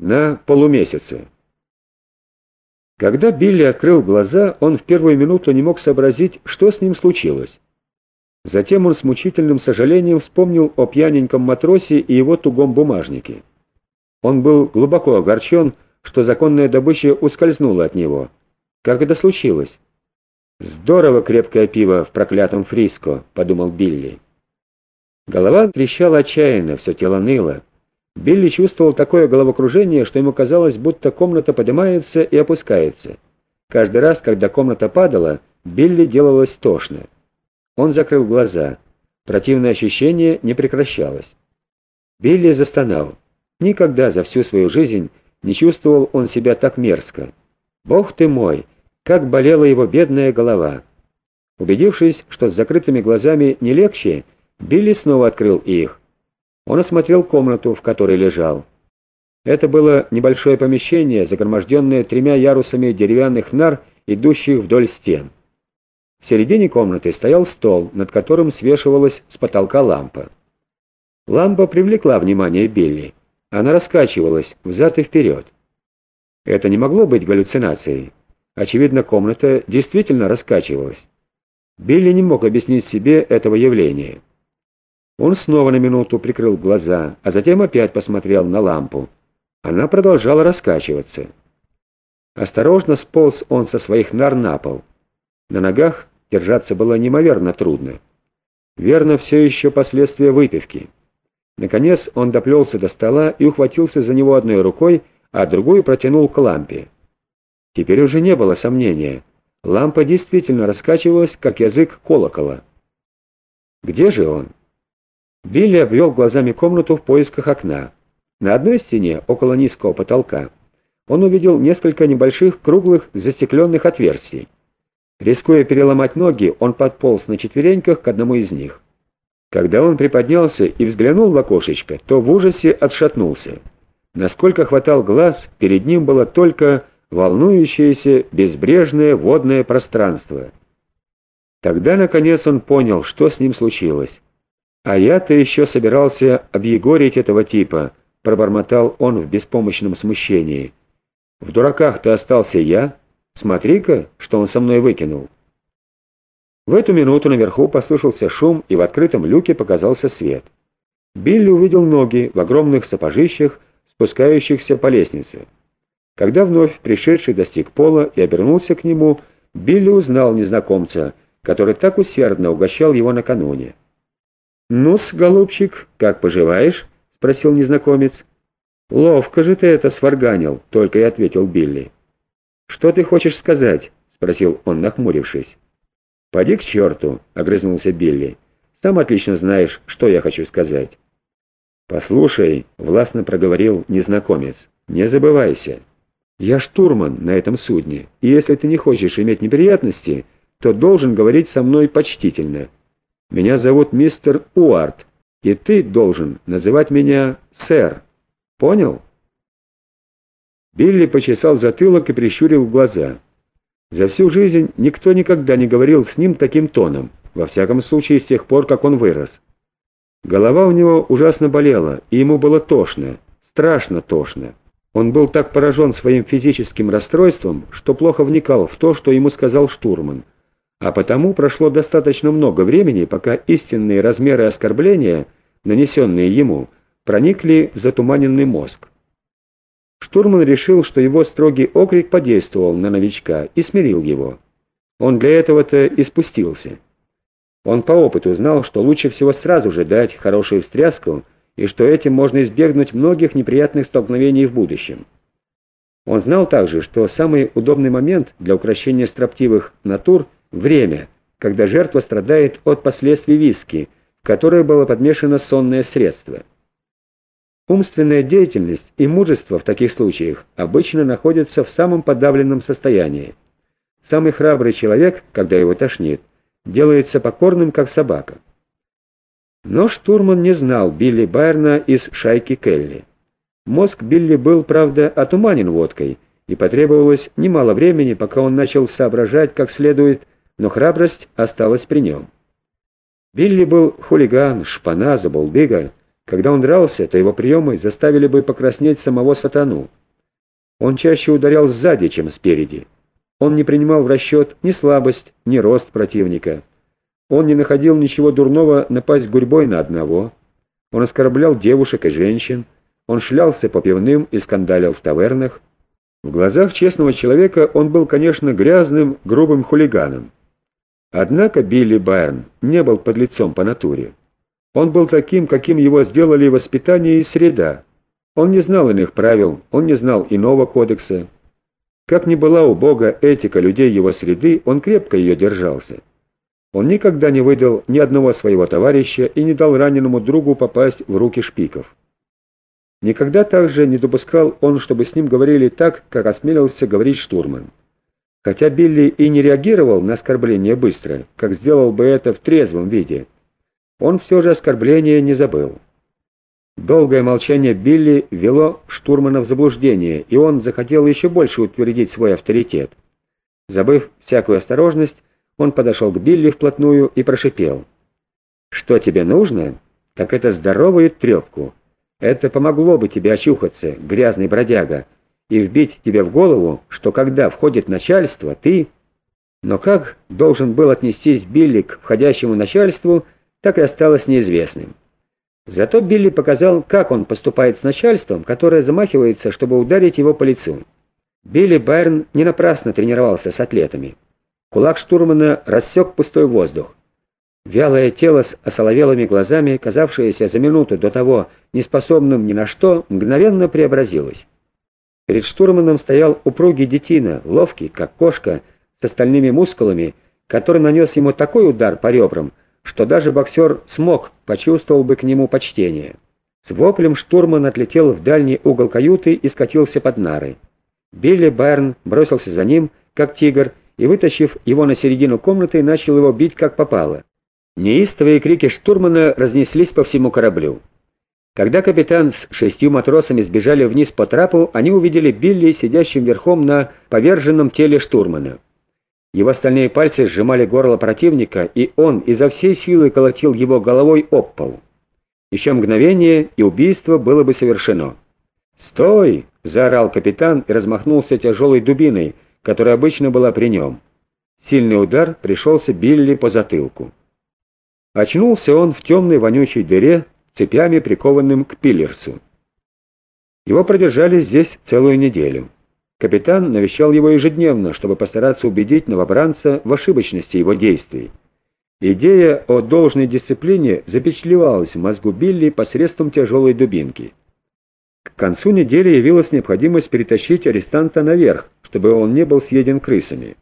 на полумесяце. Когда Билли открыл глаза, он в первую минуту не мог сообразить, что с ним случилось. Затем он с мучительным сожалением вспомнил о пьяненьком матросе и его тугом бумажнике. Он был глубоко огорчен, что законная добыча ускользнула от него. Как это случилось? «Здорово крепкое пиво в проклятом Фриско», — подумал Билли. Голова трещала отчаянно, все тело ныло. Билли чувствовал такое головокружение, что ему казалось, будто комната поднимается и опускается. Каждый раз, когда комната падала, Билли делалось тошно. Он закрыл глаза. Противное ощущение не прекращалось. Билли застонал. Никогда за всю свою жизнь не чувствовал он себя так мерзко. Бог ты мой, как болела его бедная голова. Убедившись, что с закрытыми глазами не легче, Билли снова открыл их. Он осмотрел комнату, в которой лежал. Это было небольшое помещение, загроможденное тремя ярусами деревянных нар, идущих вдоль стен. В середине комнаты стоял стол, над которым свешивалась с потолка лампа. Лампа привлекла внимание Билли. Она раскачивалась взад и вперед. Это не могло быть галлюцинацией. Очевидно, комната действительно раскачивалась. Билли не мог объяснить себе этого явления. Он снова на минуту прикрыл глаза, а затем опять посмотрел на лампу. Она продолжала раскачиваться. Осторожно сполз он со своих нар на пол. На ногах держаться было неимоверно трудно. Верно, все еще последствия выпивки. Наконец он доплелся до стола и ухватился за него одной рукой, а другую протянул к лампе. Теперь уже не было сомнения. Лампа действительно раскачивалась, как язык колокола. Где же он? Билли обвел глазами комнату в поисках окна. На одной стене, около низкого потолка, он увидел несколько небольших круглых застекленных отверстий. Рискуя переломать ноги, он подполз на четвереньках к одному из них. Когда он приподнялся и взглянул в окошечко, то в ужасе отшатнулся. Насколько хватал глаз, перед ним было только волнующееся безбрежное водное пространство. Тогда, наконец, он понял, что с ним случилось. «А я-то еще собирался объегорить этого типа», — пробормотал он в беспомощном смущении. «В дураках-то остался я. Смотри-ка, что он со мной выкинул». В эту минуту наверху послышался шум, и в открытом люке показался свет. Билли увидел ноги в огромных сапожищах, спускающихся по лестнице. Когда вновь пришедший достиг пола и обернулся к нему, Билли узнал незнакомца, который так усердно угощал его накануне. «Ну-с, голубчик, как поживаешь?» — спросил незнакомец. «Ловко же ты это сварганил», — только и ответил Билли. «Что ты хочешь сказать?» — спросил он, нахмурившись. «Поди к черту», — огрызнулся Билли. «Сам отлично знаешь, что я хочу сказать». «Послушай», — властно проговорил незнакомец, — «не забывайся. Я штурман на этом судне, и если ты не хочешь иметь неприятности, то должен говорить со мной почтительно». Меня зовут мистер Уарт, и ты должен называть меня сэр. Понял?» Билли почесал затылок и прищурил глаза. За всю жизнь никто никогда не говорил с ним таким тоном, во всяком случае с тех пор, как он вырос. Голова у него ужасно болела, и ему было тошно, страшно тошно. Он был так поражен своим физическим расстройством, что плохо вникал в то, что ему сказал штурман — а потому прошло достаточно много времени, пока истинные размеры оскорбления, нанесенные ему, проникли в затуманенный мозг. Штурман решил, что его строгий окрик подействовал на новичка и смирил его. Он для этого-то и спустился. Он по опыту знал, что лучше всего сразу же дать хорошую встряску, и что этим можно избегнуть многих неприятных столкновений в будущем. Он знал также, что самый удобный момент для укрощения строптивых натур – Время, когда жертва страдает от последствий виски, в которое было подмешано сонное средство. Умственная деятельность и мужество в таких случаях обычно находятся в самом подавленном состоянии. Самый храбрый человек, когда его тошнит, делается покорным, как собака. Но штурман не знал Билли Байерна из шайки Келли. Мозг Билли был, правда, отуманен водкой, и потребовалось немало времени, пока он начал соображать как следует но храбрость осталась при нем. Билли был хулиган, шпана, заболбига, Когда он дрался, то его приемы заставили бы покраснеть самого сатану. Он чаще ударял сзади, чем спереди. Он не принимал в расчет ни слабость, ни рост противника. Он не находил ничего дурного напасть гурьбой на одного. Он оскорблял девушек и женщин. Он шлялся по пивным и скандалил в тавернах. В глазах честного человека он был, конечно, грязным, грубым хулиганом. Однако Билли Байрон не был подлецом по натуре. Он был таким, каким его сделали воспитание и среда. Он не знал иных правил, он не знал иного кодекса. Как ни была у Бога этика людей его среды, он крепко ее держался. Он никогда не выдал ни одного своего товарища и не дал раненому другу попасть в руки шпиков. Никогда также не допускал он, чтобы с ним говорили так, как осмелился говорить штурман. Хотя Билли и не реагировал на оскорбление быстро, как сделал бы это в трезвом виде, он все же оскорбление не забыл. Долгое молчание Билли вело штурмана в заблуждение, и он захотел еще больше утвердить свой авторитет. Забыв всякую осторожность, он подошел к Билли вплотную и прошипел. «Что тебе нужно? Так это здоровую трепку. Это помогло бы тебе очухаться, грязный бродяга, и вбить тебе в голову, что когда входит начальство, ты...» Но как должен был отнестись Билли к входящему начальству, так и осталось неизвестным. Зато Билли показал, как он поступает с начальством, которое замахивается, чтобы ударить его по лицу. Билли Байрон не напрасно тренировался с атлетами. Кулак штурмана рассек пустой воздух. Вялое тело с осоловелыми глазами, казавшееся за минуту до того неспособным ни на что, мгновенно преобразилось. Перед штурманом стоял упругий детина, ловкий, как кошка, с остальными мускулами, который нанес ему такой удар по ребрам, что даже боксер смог, почувствовал бы к нему почтение. С воплем штурман отлетел в дальний угол каюты и скатился под нары. Билли Байрн бросился за ним, как тигр, и, вытащив его на середину комнаты, начал его бить как попало. Неистовые крики штурмана разнеслись по всему кораблю. Когда капитан с шестью матросами сбежали вниз по трапу, они увидели Билли, сидящим верхом на поверженном теле штурмана. Его стальные пальцы сжимали горло противника, и он изо всей силы колотил его головой об пол. Еще мгновение, и убийство было бы совершено. «Стой!» — заорал капитан и размахнулся тяжелой дубиной, которая обычно была при нем. Сильный удар пришелся Билли по затылку. Очнулся он в темной вонючей дыре, цепями прикованным к пиллерсу. Его продержали здесь целую неделю. Капитан навещал его ежедневно, чтобы постараться убедить новобранца в ошибочности его действий. Идея о должной дисциплине запечатлевалась в мозгу Билли посредством тяжелой дубинки. К концу недели явилась необходимость перетащить арестанта наверх, чтобы он не был съеден крысами.